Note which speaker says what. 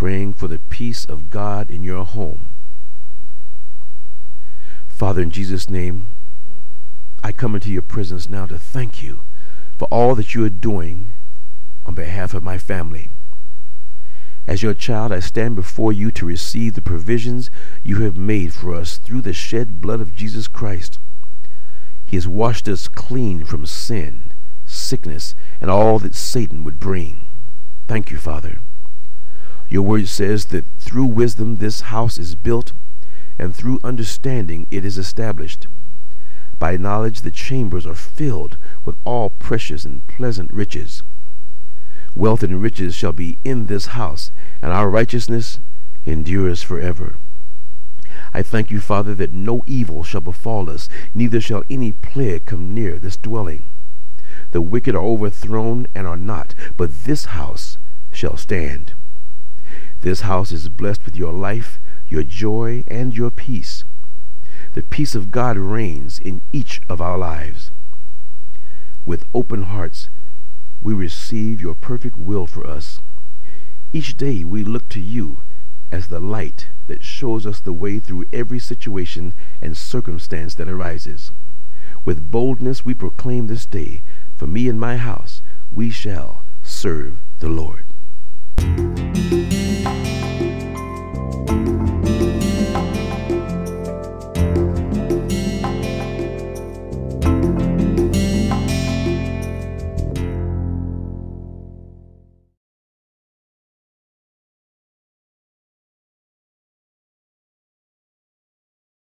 Speaker 1: of God in your home. Father, in Jesus' name, I come into your presence now to thank you for all that you are doing on behalf of my family. As your child, I stand before you to receive the provisions you have made for us through the shed blood of Jesus Christ. He has washed us clean from sin, sickness, and all that Satan would bring. Thank you, Father. Your word says that through wisdom this house is built, and through understanding it is established. By knowledge the chambers are filled with all precious and pleasant riches. Wealth and riches shall be in this house, and our righteousness endures forever. I thank you, Father, that no evil shall befall us, neither shall any plague come near this dwelling. The wicked are overthrown and are not, but this house shall stand. This house is blessed with your life, your joy, and your peace. The peace of God reigns in each of our lives. With open hearts, we receive your perfect will for us. Each day we look to you as the light that shows us the way through every situation and circumstance that arises. With boldness we proclaim this day, for me and my house, we shall serve the Lord.